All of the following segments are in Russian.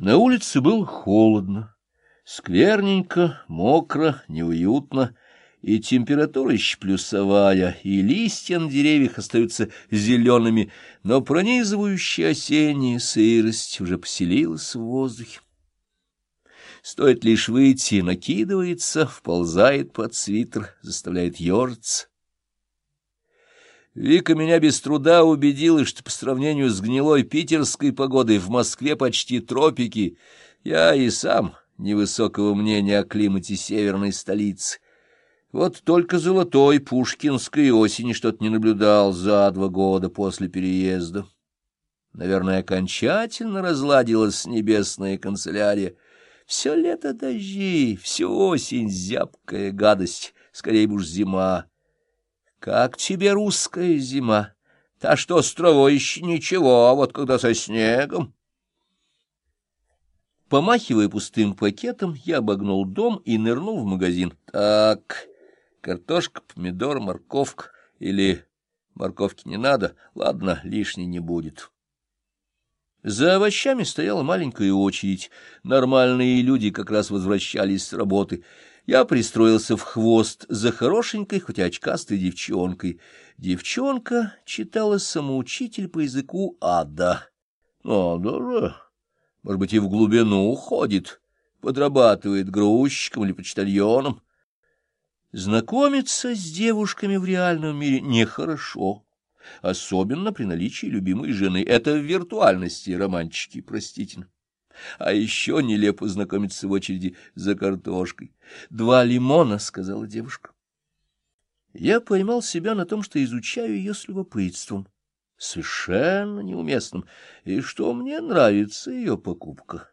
На улице было холодно, скверненько, мокро, неуютно, и температура еще плюсовая, и листья на деревьях остаются зелеными, но пронизывающая осенняя сырость уже поселилась в воздухе. Стоит лишь выйти, накидывается, вползает под свитер, заставляет ежиться. Вика меня без труда убедила, что по сравнению с гнилой питерской погодой в Москве почти тропики. Я и сам невысокого мнения о климате северной столицы. Вот только золотой пушкинской осени что-то не наблюдал за два года после переезда. Наверное, окончательно разладилась небесная канцелярия. Все лето дожди, всю осень зябкая гадость, скорее уж зима. Как тебе русская зима? Та, что с травой еще ничего, а вот когда со снегом... Помахивая пустым пакетом, я обогнул дом и нырнул в магазин. Так, картошка, помидор, морковка или... Морковки не надо, ладно, лишней не будет. За овощами стояла маленькая очередь. Нормальные люди как раз возвращались с работы — я пристроился в хвост за хорошенькой, хоть и очкастой девчонкой. Девчонка читала самоучитель по языку ада. Надо же, может быть, и в глубину уходит, подрабатывает грузчиком или почтальоном. Знакомиться с девушками в реальном мире нехорошо, особенно при наличии любимой жены. Это в виртуальности романчики, простительно. А еще нелепо знакомиться в очереди за картошкой. «Два лимона», — сказала девушка. Я поймал себя на том, что изучаю ее с любопытством, совершенно неуместным, и что мне нравится ее покупка.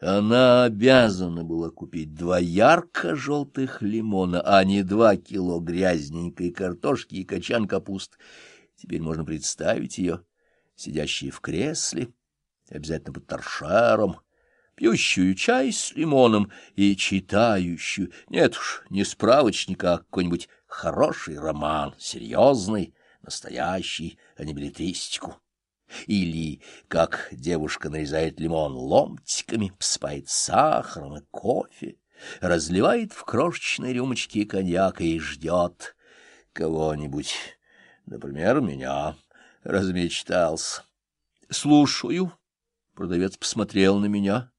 Она обязана была купить два ярко-желтых лимона, а не два кило грязненькой картошки и качан капуст. Теперь можно представить ее, сидящей в кресле, обязательно под торшером, пьющую чай с лимоном и читающую, нет уж, не справочника, а какой-нибудь хороший роман, серьезный, настоящий, а не билетристику. Или, как девушка нарезает лимон ломтиками, пспает сахаром и кофе, разливает в крошечные рюмочки коньяк и ждет кого-нибудь, например, меня, размечтался. Слушаю. Продавец посмотрел на меня.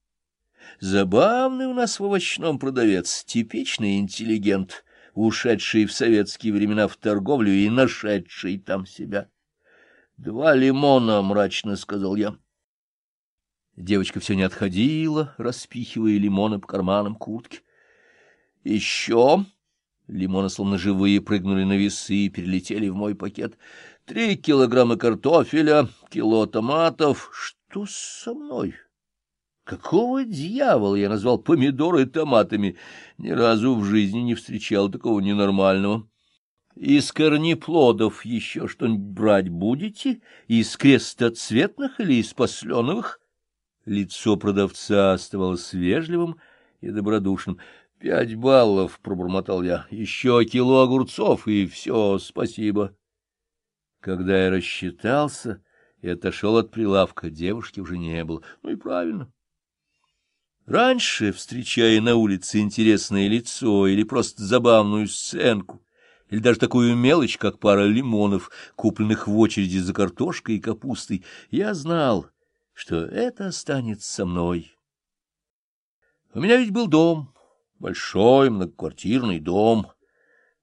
Забавный у нас в овощном продавец, типичный интеллигент, ушедший в советские времена в торговлю и нашедший там себя. — Два лимона, — мрачно сказал я. Девочка все не отходила, распихивая лимоны по карманам куртки. — Еще... Лимоны, словно живые, прыгнули на весы и перелетели в мой пакет. Три килограмма картофеля, кило томатов, что со мной? Какого дьявола я назвал помидоры томатами? Ни разу в жизни не встречал такого ненормального. Из корнеплодов еще что-нибудь брать будете? Из крестоцветных или из посленовых? Лицо продавца оставалось вежливым и добродушным. — Пять баллов, — пробормотал я, — еще кило огурцов, и все, спасибо. Когда я рассчитался и отошел от прилавка, девушки уже не было. Ну и правильно. Раньше, встречая на улице интересное лицо или просто забавную сценку, или даже такую мелочь, как пара лимонов, купленных в очереди за картошкой и капустой, я знал, что это останется со мной. У меня ведь был дом, большой многоквартирный дом,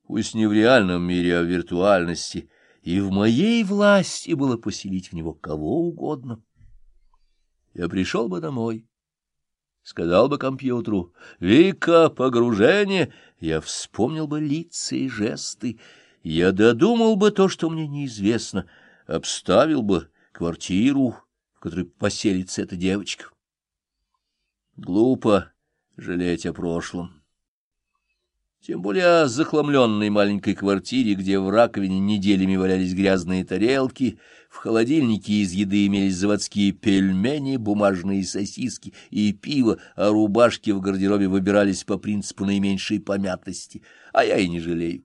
пусть не в реальном мире, а в виртуальности — и в моей власти было поселить в него кого угодно. Я пришел бы домой, сказал бы компьютеру «Вика, погружение!» Я вспомнил бы лица и жесты, я додумал бы то, что мне неизвестно, обставил бы квартиру, в которой поселится эта девочка. Глупо жалеть о прошлом. Тем более о захламленной маленькой квартире, где в раковине неделями валялись грязные тарелки, в холодильнике из еды имелись заводские пельмени, бумажные сосиски и пиво, а рубашки в гардеробе выбирались по принципу наименьшей помятости, а я и не жалею.